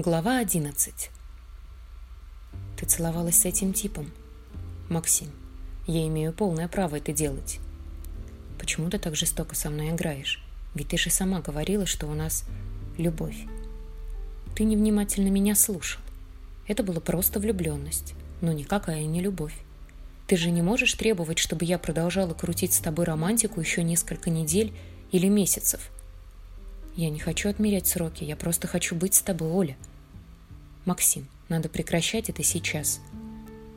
Глава 11 Ты целовалась с этим типом? Максим, я имею полное право это делать. Почему ты так жестоко со мной играешь? Ведь ты же сама говорила, что у нас любовь. Ты невнимательно меня слушал. Это была просто влюбленность, но никакая не любовь. Ты же не можешь требовать, чтобы я продолжала крутить с тобой романтику еще несколько недель или месяцев – я не хочу отмерять сроки, я просто хочу быть с тобой, Оля. Максим, надо прекращать это сейчас.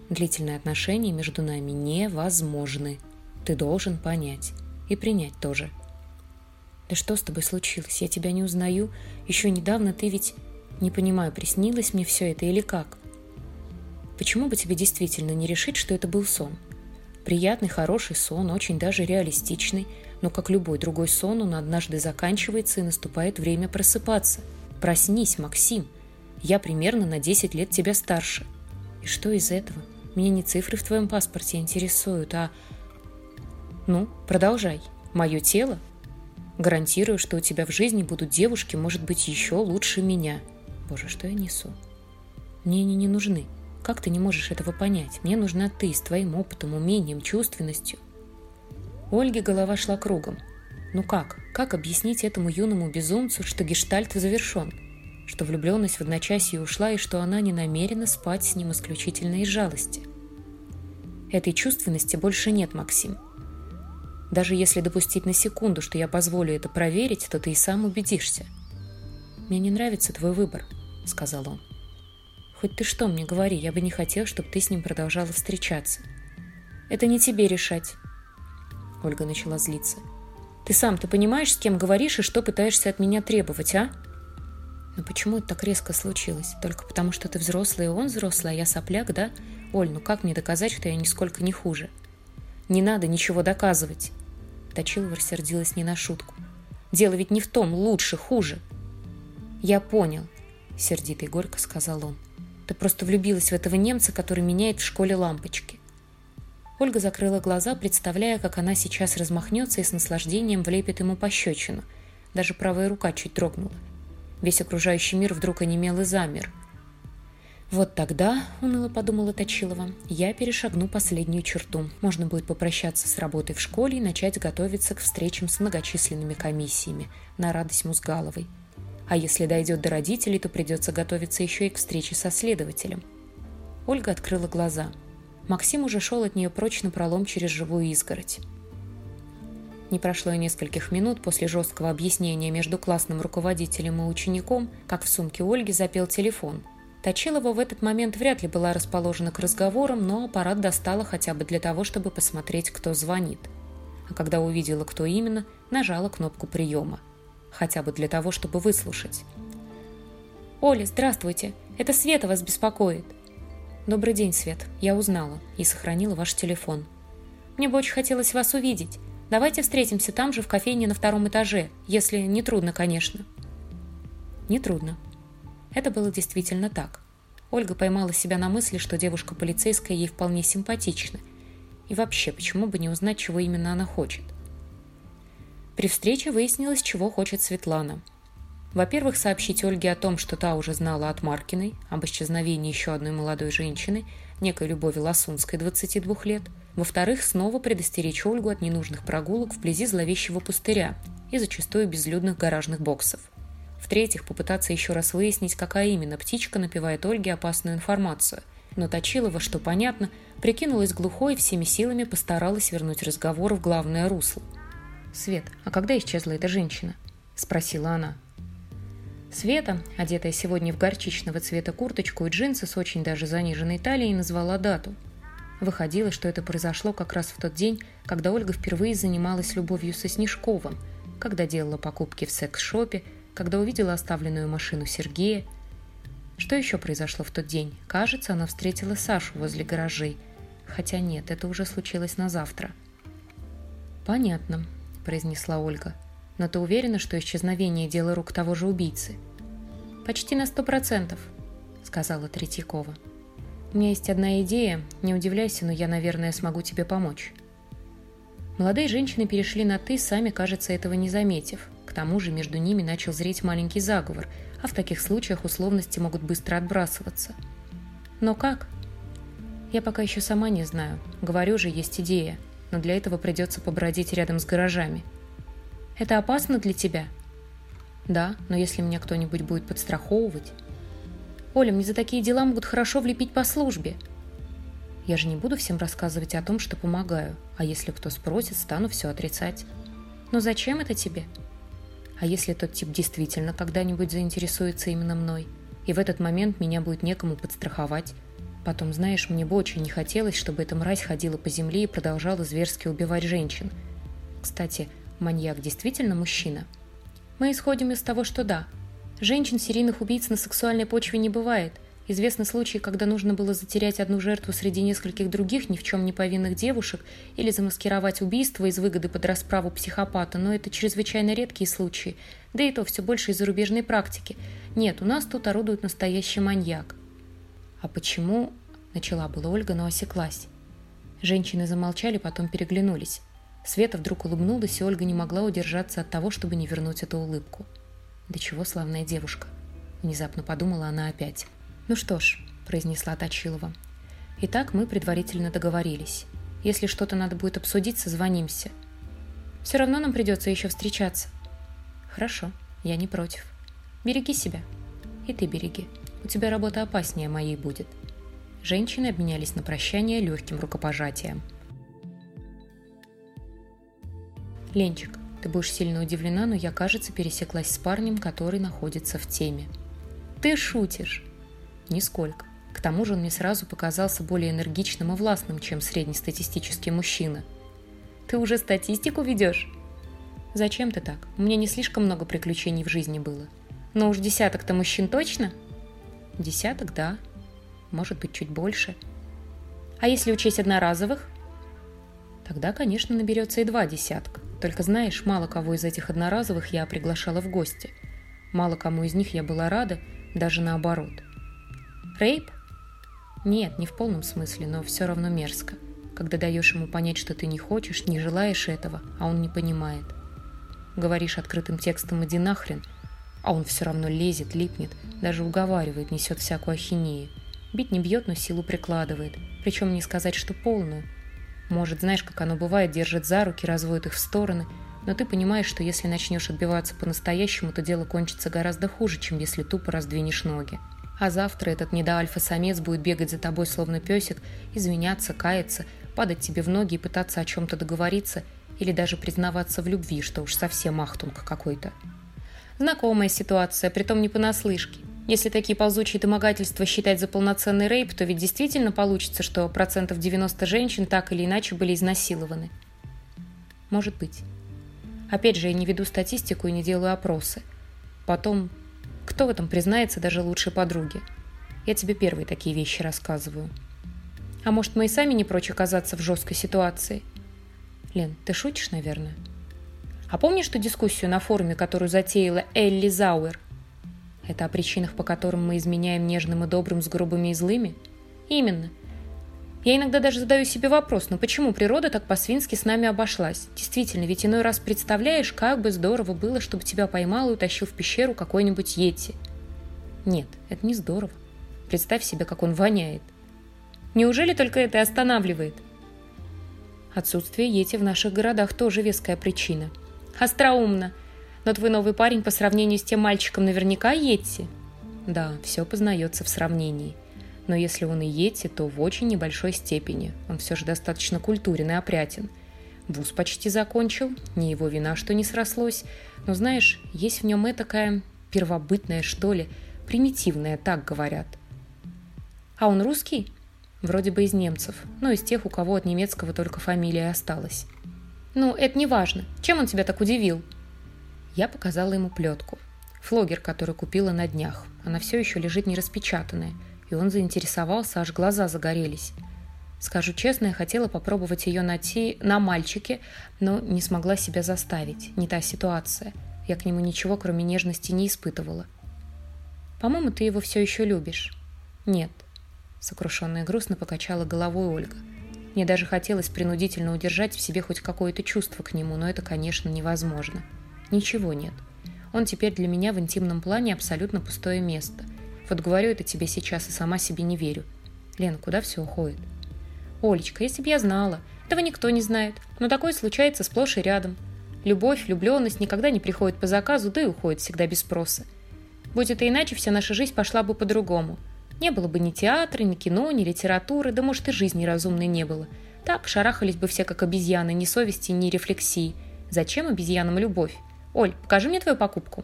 Длительные отношения между нами невозможны. Ты должен понять. И принять тоже. Да что с тобой случилось? Я тебя не узнаю. Еще недавно ты ведь... Не понимаю, приснилось мне все это или как? Почему бы тебе действительно не решить, что это был сон? Приятный, хороший сон, очень даже реалистичный – но как любой другой сон, он однажды заканчивается и наступает время просыпаться. Проснись, Максим. Я примерно на 10 лет тебя старше. И что из этого? Меня не цифры в твоем паспорте интересуют, а... Ну, продолжай. Мое тело? Гарантирую, что у тебя в жизни будут девушки, может быть, еще лучше меня. Боже, что я несу? Мне они не нужны. Как ты не можешь этого понять? Мне нужна ты с твоим опытом, умением, чувственностью – у Ольги голова шла кругом. Ну как? Как объяснить этому юному безумцу, что гештальт завершен? Что влюбленность в одночасье ушла и что она не намерена спать с ним исключительно из жалости? Этой чувственности больше нет, Максим. Даже если допустить на секунду, что я позволю это проверить, то ты и сам убедишься. «Мне не нравится твой выбор», — сказал он. «Хоть ты что мне говори, я бы не хотел, чтобы ты с ним продолжала встречаться. Это не тебе решать. Ольга начала злиться. «Ты сам-то понимаешь, с кем говоришь и что пытаешься от меня требовать, а?» «Ну почему это так резко случилось? Только потому, что ты взрослый, и он взрослый, а я сопляк, да? Оль, ну как мне доказать, что я нисколько не хуже?» «Не надо ничего доказывать!» Точилова рассердилась не на шутку. «Дело ведь не в том, лучше, хуже!» «Я понял», — сердито и горько сказал он. «Ты просто влюбилась в этого немца, который меняет в школе лампочки. Ольга закрыла глаза, представляя, как она сейчас размахнется и с наслаждением влепит ему пощечину. Даже правая рука чуть дрогнула. Весь окружающий мир вдруг онемел и замер. «Вот тогда, — уныло подумала Точилова, — я перешагну последнюю черту. Можно будет попрощаться с работой в школе и начать готовиться к встречам с многочисленными комиссиями на радость Музгаловой. А если дойдет до родителей, то придется готовиться еще и к встрече со следователем». Ольга открыла глаза — Максим уже шел от нее прочь на пролом через живую изгородь. Не прошло и нескольких минут после жесткого объяснения между классным руководителем и учеником, как в сумке Ольги запел телефон. Точилова в этот момент вряд ли была расположена к разговорам, но аппарат достала хотя бы для того, чтобы посмотреть, кто звонит. А когда увидела, кто именно, нажала кнопку приема. Хотя бы для того, чтобы выслушать. «Оля, здравствуйте! Это Света вас беспокоит!» «Добрый день, Свет. Я узнала и сохранила ваш телефон. Мне бы очень хотелось вас увидеть. Давайте встретимся там же, в кофейне на втором этаже, если не трудно, конечно». Не трудно. Это было действительно так. Ольга поймала себя на мысли, что девушка полицейская ей вполне симпатична. И вообще, почему бы не узнать, чего именно она хочет? При встрече выяснилось, чего хочет Светлана – во-первых, сообщить Ольге о том, что та уже знала от Маркиной, об исчезновении еще одной молодой женщины, некой Любови Ласунской, 22 лет. Во-вторых, снова предостеречь Ольгу от ненужных прогулок вблизи зловещего пустыря и зачастую безлюдных гаражных боксов. В-третьих, попытаться еще раз выяснить, какая именно птичка напевает Ольге опасную информацию. Но Точилова, что понятно, прикинулась глухой и всеми силами постаралась вернуть разговор в главное русло. «Свет, а когда исчезла эта женщина?» – спросила она. Света, одетая сегодня в горчичного цвета курточку и джинсы с очень даже заниженной талией, назвала дату. Выходило, что это произошло как раз в тот день, когда Ольга впервые занималась любовью со Снежковым, когда делала покупки в секс-шопе, когда увидела оставленную машину Сергея. Что еще произошло в тот день? Кажется, она встретила Сашу возле гаражей. Хотя нет, это уже случилось на завтра. «Понятно», – произнесла Ольга. Но ты уверена, что исчезновение – дело рук того же убийцы? Почти на сто процентов, сказала Третьякова. У меня есть одна идея, не удивляйся, но я, наверное, смогу тебе помочь. Молодые женщины перешли на «ты», сами, кажется, этого не заметив. К тому же между ними начал зреть маленький заговор, а в таких случаях условности могут быстро отбрасываться. Но как? Я пока еще сама не знаю. Говорю же, есть идея, но для этого придется побродить рядом с гаражами. Это опасно для тебя? Да, но если меня кто-нибудь будет подстраховывать... Оля, мне за такие дела могут хорошо влепить по службе. Я же не буду всем рассказывать о том, что помогаю, а если кто спросит, стану все отрицать. Но зачем это тебе? А если тот тип действительно когда-нибудь заинтересуется именно мной, и в этот момент меня будет некому подстраховать? Потом, знаешь, мне бы очень не хотелось, чтобы эта мразь ходила по земле и продолжала зверски убивать женщин. Кстати, маньяк действительно мужчина? Мы исходим из того, что да. Женщин серийных убийц на сексуальной почве не бывает – Известны случаи, когда нужно было затерять одну жертву среди нескольких других ни в чем не повинных девушек или замаскировать убийство из выгоды под расправу психопата, но это чрезвычайно редкие случаи, да и то все больше из зарубежной практики. Нет, у нас тут орудует настоящий маньяк. А почему... Начала была Ольга, но осеклась. Женщины замолчали, потом переглянулись. Света вдруг улыбнулась, и Ольга не могла удержаться от того, чтобы не вернуть эту улыбку. «Да чего славная девушка!» Внезапно подумала она опять. «Ну что ж», – произнесла Точилова. «Итак, мы предварительно договорились. Если что-то надо будет обсудить, созвонимся. Все равно нам придется еще встречаться». «Хорошо, я не против. Береги себя. И ты береги. У тебя работа опаснее моей будет». Женщины обменялись на прощание легким рукопожатием. «Ленчик, ты будешь сильно удивлена, но я, кажется, пересеклась с парнем, который находится в теме». «Ты шутишь!» Нисколько. К тому же он мне сразу показался более энергичным и властным, чем среднестатистический мужчина. «Ты уже статистику ведешь?» «Зачем ты так? У меня не слишком много приключений в жизни было». «Ну уж десяток-то мужчин точно?» «Десяток, да. Может быть, чуть больше». «А если учесть одноразовых?» «Тогда, конечно, наберется и два десятка. Только знаешь, мало кого из этих одноразовых я приглашала в гости. Мало кому из них я была рада, даже наоборот». Рейп? Нет, не в полном смысле, но все равно мерзко. Когда даешь ему понять, что ты не хочешь, не желаешь этого, а он не понимает. Говоришь открытым текстом «иди нахрен», а он все равно лезет, липнет, даже уговаривает, несет всякую ахинею. Бить не бьет, но силу прикладывает. Причем не сказать, что полную. Может, знаешь, как оно бывает, держит за руки, разводит их в стороны, но ты понимаешь, что если начнешь отбиваться по-настоящему, то дело кончится гораздо хуже, чем если тупо раздвинешь ноги. А завтра этот недоальфа-самец будет бегать за тобой, словно песик, извиняться, каяться, падать тебе в ноги и пытаться о чем-то договориться или даже признаваться в любви, что уж совсем ахтунг какой-то. Знакомая ситуация, притом не понаслышке. Если такие ползучие домогательства считать за полноценный рейп, то ведь действительно получится, что процентов 90 женщин так или иначе были изнасилованы. Может быть. Опять же, я не веду статистику и не делаю опросы. Потом кто в этом признается даже лучшей подруге? Я тебе первые такие вещи рассказываю. А может, мы и сами не прочь оказаться в жесткой ситуации? Лен, ты шутишь, наверное? А помнишь ту дискуссию на форуме, которую затеяла Элли Зауэр? Это о причинах, по которым мы изменяем нежным и добрым с грубыми и злыми? Именно. Я иногда даже задаю себе вопрос, но ну почему природа так по-свински с нами обошлась? Действительно, ведь иной раз представляешь, как бы здорово было, чтобы тебя поймал и утащил в пещеру какой-нибудь Йети. Нет, это не здорово. Представь себе, как он воняет. Неужели только это и останавливает? Отсутствие Йети в наших городах тоже веская причина. Остроумно. Но твой новый парень по сравнению с тем мальчиком наверняка Йети. Да, все познается в сравнении но если он и Йети, то в очень небольшой степени. Он все же достаточно культурен и опрятен. Вуз почти закончил, не его вина, что не срослось, но, знаешь, есть в нем этакая первобытная, что ли, примитивная, так говорят. А он русский? Вроде бы из немцев, но из тех, у кого от немецкого только фамилия осталась. Ну, это не важно. Чем он тебя так удивил? Я показала ему плетку. Флогер, который купила на днях. Она все еще лежит нераспечатанная – и он заинтересовался, аж глаза загорелись. Скажу честно, я хотела попробовать ее найти на мальчике, но не смогла себя заставить. Не та ситуация. Я к нему ничего, кроме нежности, не испытывала. «По-моему, ты его все еще любишь». «Нет», — сокрушенно и грустно покачала головой Ольга. Мне даже хотелось принудительно удержать в себе хоть какое-то чувство к нему, но это, конечно, невозможно. Ничего нет. Он теперь для меня в интимном плане абсолютно пустое место. Вот говорю это тебе сейчас и сама себе не верю. Лена, куда все уходит? Олечка, если бы я знала. Этого никто не знает. Но такое случается сплошь и рядом. Любовь, влюбленность никогда не приходит по заказу, да и уходит всегда без спроса. Будь это иначе, вся наша жизнь пошла бы по-другому. Не было бы ни театра, ни кино, ни литературы, да может и жизни разумной не было. Так шарахались бы все как обезьяны, ни совести, ни рефлексии. Зачем обезьянам любовь? Оль, покажи мне твою покупку.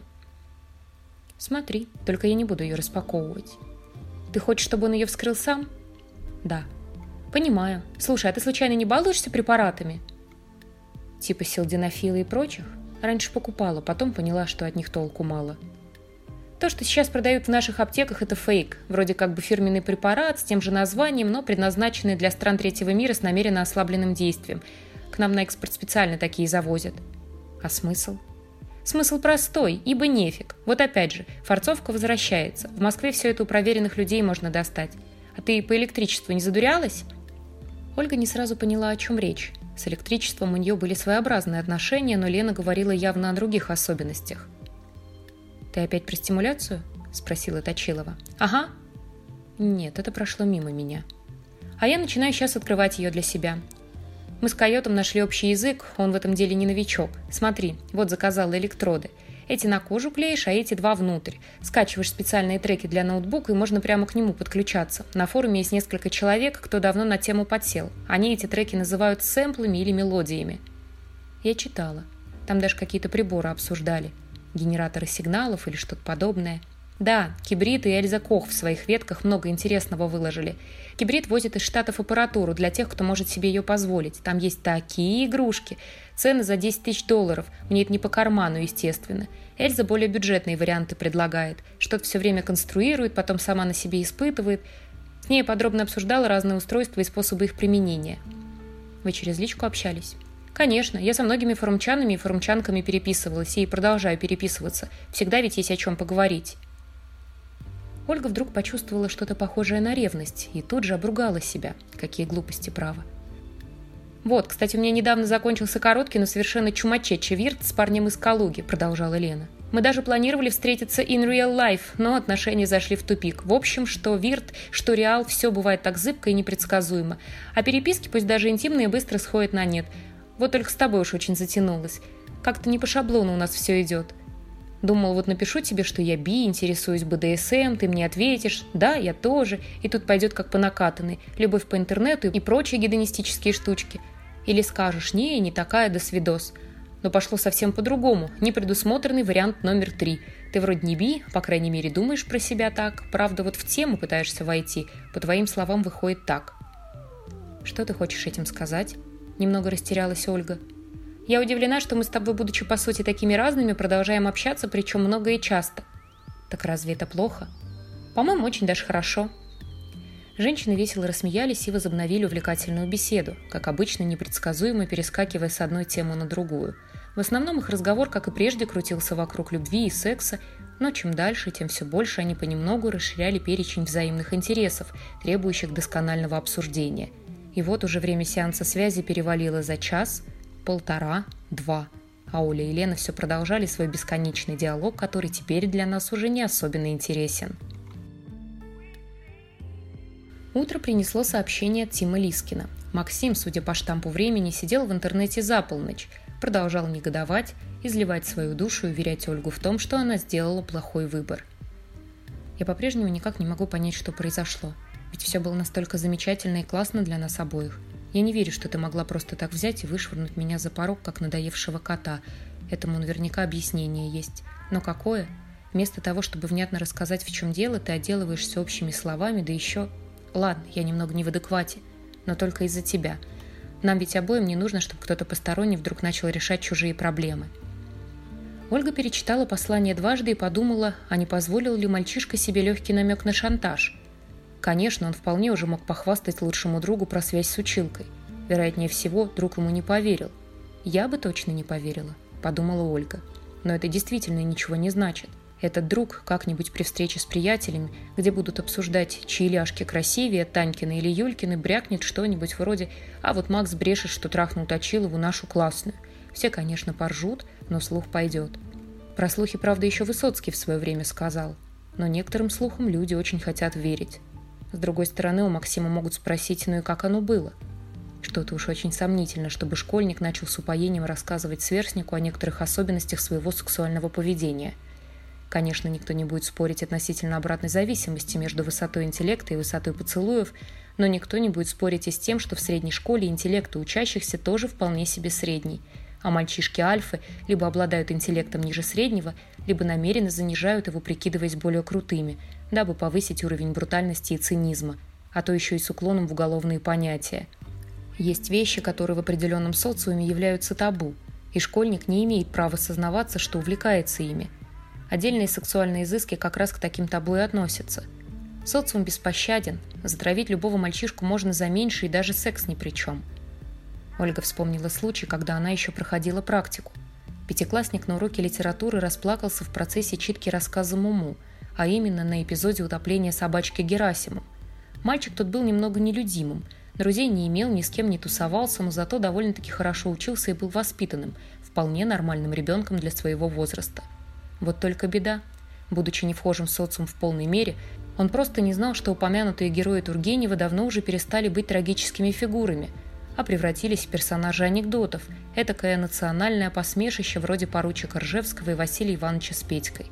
Смотри, только я не буду ее распаковывать. Ты хочешь, чтобы он ее вскрыл сам? Да. Понимаю. Слушай, а ты случайно не балуешься препаратами? Типа силденофила и прочих? Раньше покупала, потом поняла, что от них толку мало. То, что сейчас продают в наших аптеках, это фейк. Вроде как бы фирменный препарат с тем же названием, но предназначенный для стран третьего мира с намеренно ослабленным действием. К нам на экспорт специально такие завозят. А смысл? Смысл простой, ибо нефиг. Вот опять же, форцовка возвращается. В Москве все это у проверенных людей можно достать. А ты по электричеству не задурялась? Ольга не сразу поняла, о чем речь. С электричеством у нее были своеобразные отношения, но Лена говорила явно о других особенностях. «Ты опять про стимуляцию?» – спросила Точилова. «Ага». «Нет, это прошло мимо меня». «А я начинаю сейчас открывать ее для себя. Мы с Койотом нашли общий язык, он в этом деле не новичок. Смотри, вот заказала электроды. Эти на кожу клеишь, а эти два внутрь. Скачиваешь специальные треки для ноутбука, и можно прямо к нему подключаться. На форуме есть несколько человек, кто давно на тему подсел. Они эти треки называют сэмплами или мелодиями. Я читала. Там даже какие-то приборы обсуждали генераторы сигналов или что-то подобное. Да, Кибрид и Эльза Кох в своих ветках много интересного выложили. Кибрид возит из Штатов аппаратуру для тех, кто может себе ее позволить. Там есть такие игрушки. Цены за 10 тысяч долларов. Мне это не по карману, естественно. Эльза более бюджетные варианты предлагает. Что-то все время конструирует, потом сама на себе испытывает. С ней подробно обсуждала разные устройства и способы их применения. Вы через личку общались? Конечно, я со многими форумчанами и форумчанками переписывалась и продолжаю переписываться. Всегда ведь есть о чем поговорить. Ольга вдруг почувствовала что-то похожее на ревность и тут же обругала себя. Какие глупости, право. «Вот, кстати, у меня недавно закончился короткий, но совершенно чумачечий вирт с парнем из Калуги», продолжала Лена. «Мы даже планировали встретиться in real life, но отношения зашли в тупик. В общем, что вирт, что реал, все бывает так зыбко и непредсказуемо. А переписки, пусть даже интимные, быстро сходят на нет. Вот только с тобой уж очень затянулось. Как-то не по шаблону у нас все идет. Думал, вот напишу тебе, что я би, интересуюсь БДСМ, ты мне ответишь, да, я тоже, и тут пойдет как по накатанной, любовь по интернету и прочие гедонистические штучки. Или скажешь, не, не такая, до свидос. Но пошло совсем по-другому, непредусмотренный вариант номер три. Ты вроде не би, по крайней мере думаешь про себя так, правда вот в тему пытаешься войти, по твоим словам выходит так. Что ты хочешь этим сказать? Немного растерялась Ольга. Я удивлена, что мы с тобой, будучи по сути такими разными, продолжаем общаться, причем много и часто. Так разве это плохо? По-моему, очень даже хорошо. Женщины весело рассмеялись и возобновили увлекательную беседу, как обычно непредсказуемо перескакивая с одной темы на другую. В основном их разговор, как и прежде, крутился вокруг любви и секса, но чем дальше, тем все больше они понемногу расширяли перечень взаимных интересов, требующих досконального обсуждения – и вот уже время сеанса связи перевалило за час, полтора, два. А Оля и Лена все продолжали свой бесконечный диалог, который теперь для нас уже не особенно интересен. Утро принесло сообщение от Тима Лискина. Максим, судя по штампу времени, сидел в интернете за полночь, продолжал негодовать, изливать свою душу и уверять Ольгу в том, что она сделала плохой выбор. Я по-прежнему никак не могу понять, что произошло – ведь все было настолько замечательно и классно для нас обоих. Я не верю, что ты могла просто так взять и вышвырнуть меня за порог, как надоевшего кота. Этому наверняка объяснение есть. Но какое? Вместо того, чтобы внятно рассказать, в чем дело, ты отделываешься общими словами, да еще... Ладно, я немного не в адеквате, но только из-за тебя. Нам ведь обоим не нужно, чтобы кто-то посторонний вдруг начал решать чужие проблемы. Ольга перечитала послание дважды и подумала, а не позволил ли мальчишка себе легкий намек на шантаж – Конечно, он вполне уже мог похвастать лучшему другу про связь с училкой. Вероятнее всего, друг ему не поверил. «Я бы точно не поверила», – подумала Ольга. Но это действительно ничего не значит. Этот друг как-нибудь при встрече с приятелями, где будут обсуждать, чьи ляжки красивее, Танькины или Юлькины, брякнет что-нибудь вроде «А вот Макс брешет, что трахнул Точилову нашу классную». Все, конечно, поржут, но слух пойдет. Про слухи, правда, еще Высоцкий в свое время сказал. Но некоторым слухам люди очень хотят верить. С другой стороны, у Максима могут спросить, ну и как оно было? Что-то уж очень сомнительно, чтобы школьник начал с упоением рассказывать сверстнику о некоторых особенностях своего сексуального поведения. Конечно, никто не будет спорить относительно обратной зависимости между высотой интеллекта и высотой поцелуев, но никто не будет спорить и с тем, что в средней школе интеллект учащихся тоже вполне себе средний, а мальчишки альфы либо обладают интеллектом ниже среднего, либо намеренно занижают его, прикидываясь более крутыми, дабы повысить уровень брутальности и цинизма, а то еще и с уклоном в уголовные понятия. Есть вещи, которые в определенном социуме являются табу, и школьник не имеет права сознаваться, что увлекается ими. Отдельные сексуальные изыски как раз к таким табу и относятся – Социум беспощаден. Затравить любого мальчишку можно за меньше, и даже секс ни при чем. Ольга вспомнила случай, когда она еще проходила практику. Пятиклассник на уроке литературы расплакался в процессе читки рассказа Муму, а именно на эпизоде утопления собачки Герасиму. Мальчик тот был немного нелюдимым, друзей не имел, ни с кем не тусовался, но зато довольно-таки хорошо учился и был воспитанным, вполне нормальным ребенком для своего возраста. Вот только беда. Будучи не вхожим в социум в полной мере, он просто не знал, что упомянутые герои Тургенева давно уже перестали быть трагическими фигурами, а превратились в персонажей анекдотов, этакое национальное посмешище вроде поручика Ржевского и Василия Ивановича с Петькой.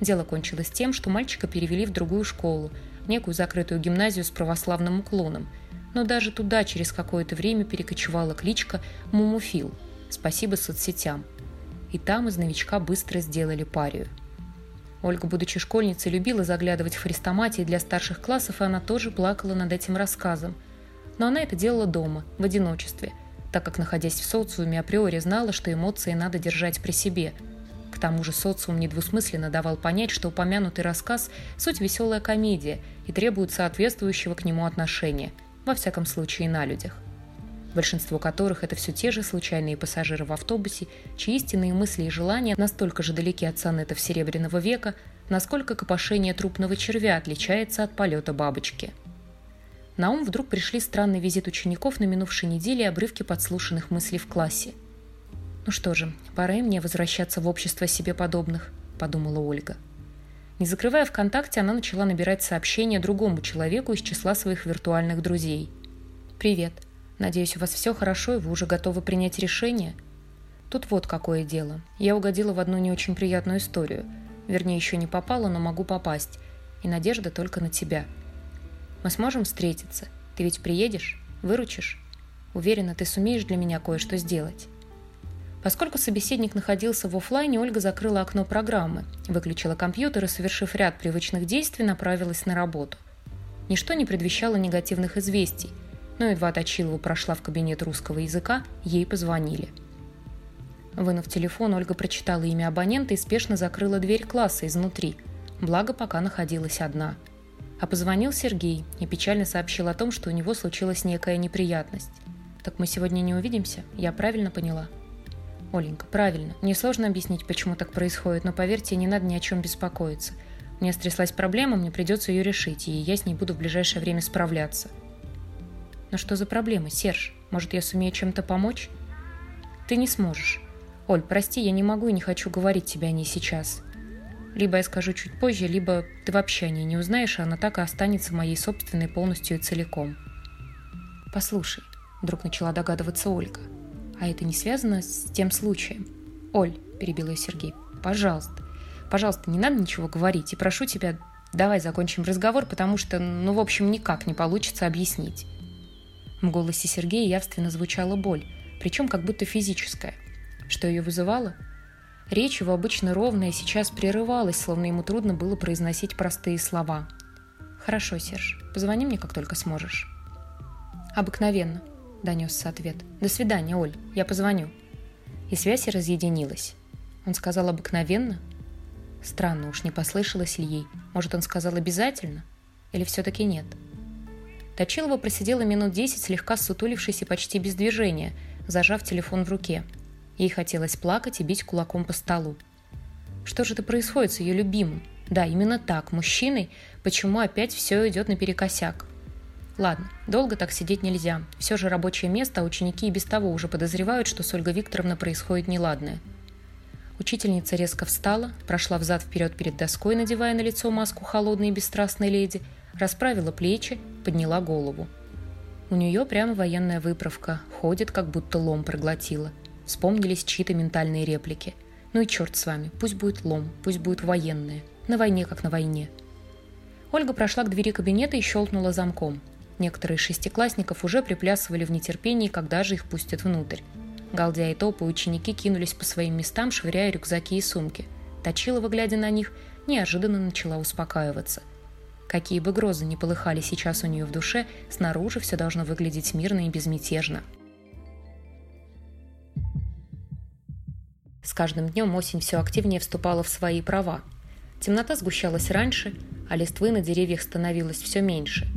Дело кончилось тем, что мальчика перевели в другую школу, некую закрытую гимназию с православным уклоном, но даже туда через какое-то время перекочевала кличка «Мумуфил», спасибо соцсетям. И там из новичка быстро сделали парию – Ольга, будучи школьницей, любила заглядывать в хрестоматии для старших классов, и она тоже плакала над этим рассказом. Но она это делала дома, в одиночестве, так как, находясь в социуме, априори знала, что эмоции надо держать при себе. К тому же социум недвусмысленно давал понять, что упомянутый рассказ – суть веселая комедия и требует соответствующего к нему отношения, во всяком случае на людях большинство которых это все те же случайные пассажиры в автобусе, чьи истинные мысли и желания настолько же далеки от сонетов Серебряного века, насколько копошение трупного червя отличается от полета бабочки. На ум вдруг пришли странный визит учеников на минувшей неделе и обрывки подслушанных мыслей в классе. «Ну что же, пора и мне возвращаться в общество себе подобных», – подумала Ольга. Не закрывая ВКонтакте, она начала набирать сообщения другому человеку из числа своих виртуальных друзей. «Привет. Надеюсь, у вас все хорошо, и вы уже готовы принять решение? Тут вот какое дело. Я угодила в одну не очень приятную историю. Вернее, еще не попала, но могу попасть. И надежда только на тебя. Мы сможем встретиться? Ты ведь приедешь? Выручишь? Уверена, ты сумеешь для меня кое-что сделать. Поскольку собеседник находился в офлайне, Ольга закрыла окно программы, выключила компьютер и, совершив ряд привычных действий, направилась на работу. Ничто не предвещало негативных известий – но едва Точилова прошла в кабинет русского языка, ей позвонили. Вынув телефон, Ольга прочитала имя абонента и спешно закрыла дверь класса изнутри, благо пока находилась одна. А позвонил Сергей и печально сообщил о том, что у него случилась некая неприятность. «Так мы сегодня не увидимся? Я правильно поняла?» «Оленька, правильно. Мне сложно объяснить, почему так происходит, но поверьте, не надо ни о чем беспокоиться. Мне стряслась проблема, мне придется ее решить, и я с ней буду в ближайшее время справляться. Но что за проблема, Серж? Может, я сумею чем-то помочь? Ты не сможешь. Оль, прости, я не могу и не хочу говорить тебе о ней сейчас. Либо я скажу чуть позже, либо ты вообще о ней не узнаешь, а она так и останется моей собственной полностью и целиком. Послушай, вдруг начала догадываться Ольга. А это не связано с тем случаем? Оль, перебил ее Сергей, пожалуйста, пожалуйста, не надо ничего говорить. И прошу тебя, давай закончим разговор, потому что, ну, в общем, никак не получится объяснить. В голосе Сергея явственно звучала боль, причем как будто физическая. Что ее вызывало? Речь его обычно ровная сейчас прерывалась, словно ему трудно было произносить простые слова. «Хорошо, Серж, позвони мне, как только сможешь». «Обыкновенно», — донесся ответ. «До свидания, Оль, я позвоню». И связь разъединилась. Он сказал «обыкновенно»? Странно, уж не послышалось ли ей. Может, он сказал «обязательно»? Или все-таки нет?» Точилова просидела минут десять, слегка сутулившись и почти без движения, зажав телефон в руке. Ей хотелось плакать и бить кулаком по столу. Что же это происходит с ее любимым? Да, именно так, мужчиной. Почему опять все идет наперекосяк? Ладно, долго так сидеть нельзя. Все же рабочее место, а ученики и без того уже подозревают, что с Ольгой Викторовной происходит неладное. Учительница резко встала, прошла взад-вперед перед доской, надевая на лицо маску холодной и бесстрастной леди, расправила плечи, подняла голову. У нее прямо военная выправка, ходит, как будто лом проглотила. Вспомнились чьи-то ментальные реплики. Ну и черт с вами, пусть будет лом, пусть будет военная. На войне, как на войне. Ольга прошла к двери кабинета и щелкнула замком. Некоторые шестиклассников уже приплясывали в нетерпении, когда же их пустят внутрь. Галдя и Топа ученики кинулись по своим местам, швыряя рюкзаки и сумки. Точилова, глядя на них, неожиданно начала успокаиваться. Какие бы грозы ни полыхали сейчас у нее в душе, снаружи все должно выглядеть мирно и безмятежно. С каждым днем осень все активнее вступала в свои права. Темнота сгущалась раньше, а листвы на деревьях становилось все меньше.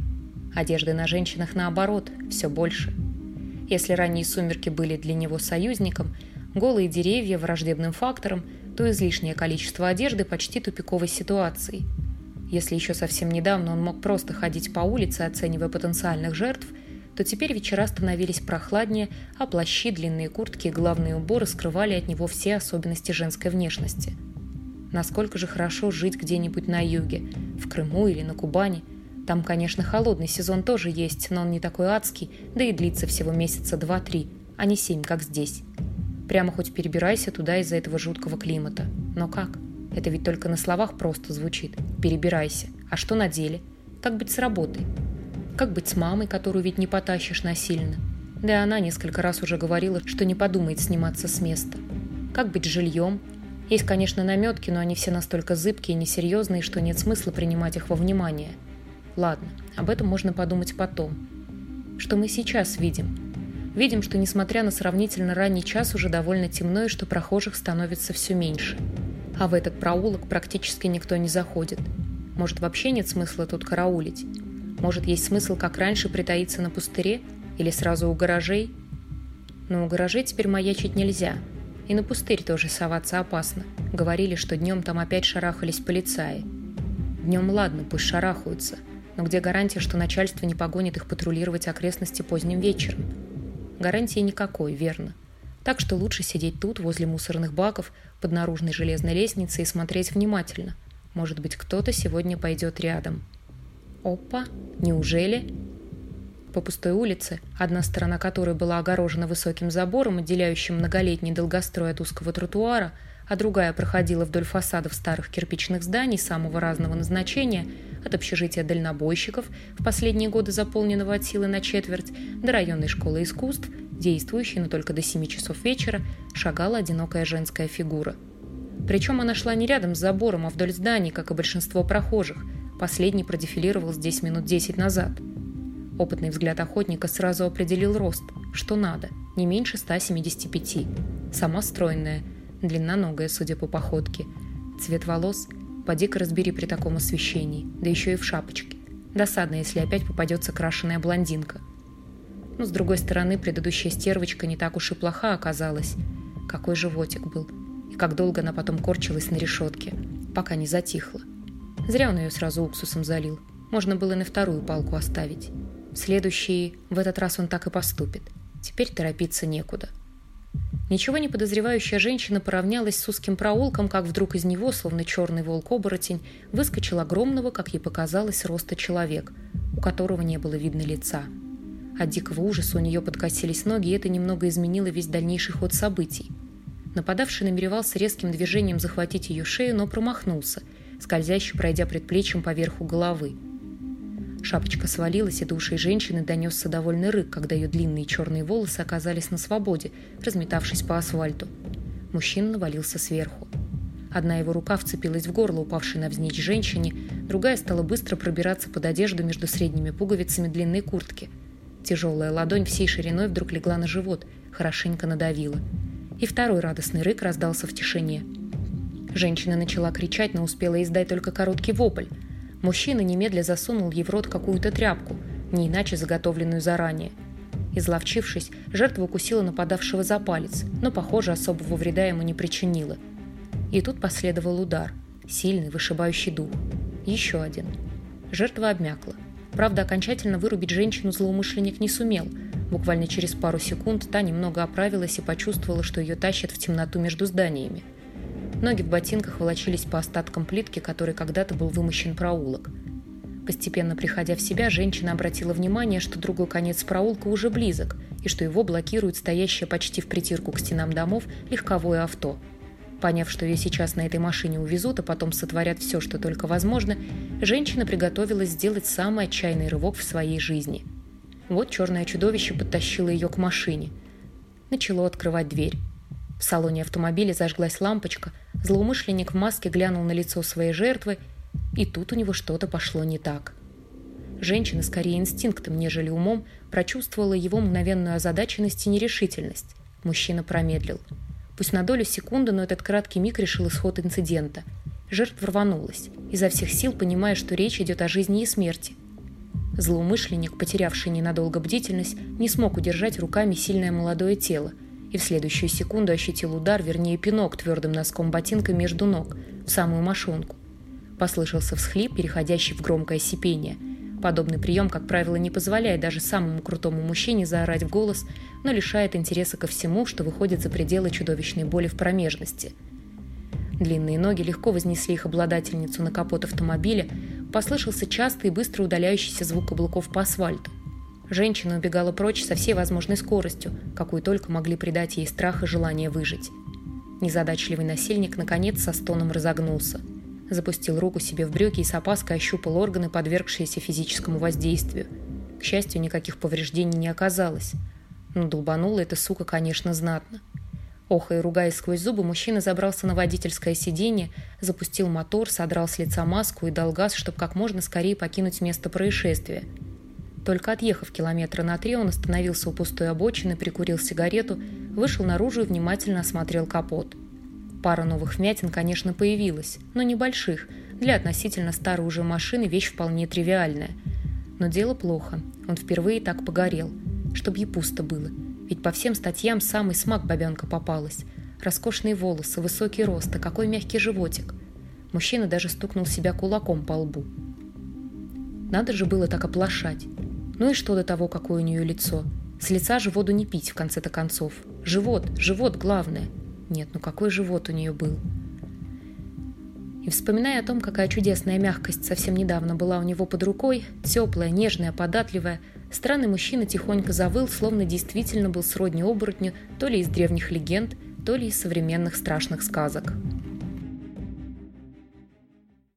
Одежды на женщинах, наоборот, все больше – если ранние сумерки были для него союзником, голые деревья – враждебным фактором, то излишнее количество одежды почти тупиковой ситуацией. Если еще совсем недавно он мог просто ходить по улице, оценивая потенциальных жертв, то теперь вечера становились прохладнее, а плащи, длинные куртки и главные уборы скрывали от него все особенности женской внешности. Насколько же хорошо жить где-нибудь на юге, в Крыму или на Кубани – там, конечно, холодный сезон тоже есть, но он не такой адский, да и длится всего месяца два-три, а не семь, как здесь. Прямо хоть перебирайся туда из-за этого жуткого климата. Но как? Это ведь только на словах просто звучит. Перебирайся. А что на деле? Как быть с работой? Как быть с мамой, которую ведь не потащишь насильно? Да и она несколько раз уже говорила, что не подумает сниматься с места. Как быть с жильем? Есть, конечно, наметки, но они все настолько зыбкие и несерьезные, что нет смысла принимать их во внимание – Ладно, об этом можно подумать потом. Что мы сейчас видим? Видим, что несмотря на сравнительно ранний час уже довольно темно и что прохожих становится все меньше. А в этот проулок практически никто не заходит. Может, вообще нет смысла тут караулить? Может, есть смысл, как раньше, притаиться на пустыре? Или сразу у гаражей? Но у гаражей теперь маячить нельзя. И на пустырь тоже соваться опасно. Говорили, что днем там опять шарахались полицаи. Днем ладно, пусть шарахаются – но где гарантия, что начальство не погонит их патрулировать окрестности поздним вечером? Гарантии никакой, верно. Так что лучше сидеть тут, возле мусорных баков, под наружной железной лестницей и смотреть внимательно. Может быть, кто-то сегодня пойдет рядом. Опа, неужели? По пустой улице, одна сторона которой была огорожена высоким забором, отделяющим многолетний долгострой от узкого тротуара, а другая проходила вдоль фасадов старых кирпичных зданий самого разного назначения – от общежития дальнобойщиков, в последние годы заполненного от силы на четверть, до районной школы искусств, действующей, но только до 7 часов вечера, шагала одинокая женская фигура. Причем она шла не рядом с забором, а вдоль зданий, как и большинство прохожих. Последний продефилировал здесь минут 10 назад. Опытный взгляд охотника сразу определил рост, что надо, не меньше 175. Сама стройная, длинноногая, судя по походке. Цвет волос – Поди-ка разбери при таком освещении, да еще и в шапочке. Досадно, если опять попадется крашеная блондинка. Но, с другой стороны, предыдущая стервочка не так уж и плоха оказалась. Какой животик был. И как долго она потом корчилась на решетке, пока не затихла. Зря он ее сразу уксусом залил. Можно было на вторую палку оставить. В следующий, в этот раз он так и поступит. Теперь торопиться некуда. — Ничего не подозревающая женщина поравнялась с узким проулком, как вдруг из него, словно черный волк-оборотень, выскочил огромного, как ей показалось, роста человек, у которого не было видно лица. От дикого ужаса у нее подкосились ноги, и это немного изменило весь дальнейший ход событий. Нападавший намеревался резким движением захватить ее шею, но промахнулся, скользяще пройдя предплечьем поверху головы – Шапочка свалилась, и до ушей женщины донесся довольный рык, когда ее длинные черные волосы оказались на свободе, разметавшись по асфальту. Мужчина навалился сверху. Одна его рука вцепилась в горло упавшей навзничь женщине, другая стала быстро пробираться под одежду между средними пуговицами длинной куртки. Тяжелая ладонь всей шириной вдруг легла на живот, хорошенько надавила. И второй радостный рык раздался в тишине. Женщина начала кричать, но успела издать только короткий вопль – Мужчина немедля засунул ей в рот какую-то тряпку, не иначе заготовленную заранее. Изловчившись, жертва укусила нападавшего за палец, но, похоже, особого вреда ему не причинила. И тут последовал удар, сильный, вышибающий дух. Еще один. Жертва обмякла. Правда, окончательно вырубить женщину злоумышленник не сумел. Буквально через пару секунд та немного оправилась и почувствовала, что ее тащат в темноту между зданиями. Ноги в ботинках волочились по остаткам плитки, которой когда-то был вымощен проулок. Постепенно приходя в себя, женщина обратила внимание, что другой конец проулка уже близок, и что его блокирует стоящее почти в притирку к стенам домов легковое авто. Поняв, что ее сейчас на этой машине увезут, а потом сотворят все, что только возможно, женщина приготовилась сделать самый отчаянный рывок в своей жизни. Вот черное чудовище подтащило ее к машине. Начало открывать дверь. В салоне автомобиля зажглась лампочка, злоумышленник в маске глянул на лицо своей жертвы, и тут у него что-то пошло не так. Женщина, скорее инстинктом, нежели умом, прочувствовала его мгновенную озадаченность и нерешительность. Мужчина промедлил. Пусть на долю секунды, но этот краткий миг решил исход инцидента. Жертва рванулась, изо всех сил понимая, что речь идет о жизни и смерти. Злоумышленник, потерявший ненадолго бдительность, не смог удержать руками сильное молодое тело и в следующую секунду ощутил удар, вернее пинок твердым носком ботинка между ног, в самую мошонку. Послышался всхлип, переходящий в громкое сипение – Подобный прием, как правило, не позволяет даже самому крутому мужчине заорать в голос, но лишает интереса ко всему, что выходит за пределы чудовищной боли в промежности. Длинные ноги легко вознесли их обладательницу на капот автомобиля, послышался частый и быстро удаляющийся звук каблуков по асфальту. Женщина убегала прочь со всей возможной скоростью, какую только могли придать ей страх и желание выжить. Незадачливый насильник, наконец, со стоном разогнулся – запустил руку себе в брюки и с опаской ощупал органы, подвергшиеся физическому воздействию. К счастью, никаких повреждений не оказалось. Но долбанула эта сука, конечно, знатно. Охая и ругаясь сквозь зубы, мужчина забрался на водительское сиденье, запустил мотор, содрал с лица маску и дал газ, чтобы как можно скорее покинуть место происшествия. Только отъехав километра на три, он остановился у пустой обочины, прикурил сигарету, вышел наружу и внимательно осмотрел капот. Пара новых вмятин, конечно, появилась, но небольших. Для относительно старой уже машины вещь вполне тривиальная. Но дело плохо. Он впервые так погорел. Чтоб ей пусто было. Ведь по всем статьям самый смак бабенка попалась. Роскошные волосы, высокий рост, а какой мягкий животик. Мужчина даже стукнул себя кулаком по лбу. Надо же было так оплошать. Ну и что до того, какое у нее лицо? С лица же воду не пить, в конце-то концов. Живот, живот главное – нет, ну какой живот у нее был. И вспоминая о том, какая чудесная мягкость совсем недавно была у него под рукой, теплая, нежная, податливая, странный мужчина тихонько завыл, словно действительно был сродни оборотню то ли из древних легенд, то ли из современных страшных сказок.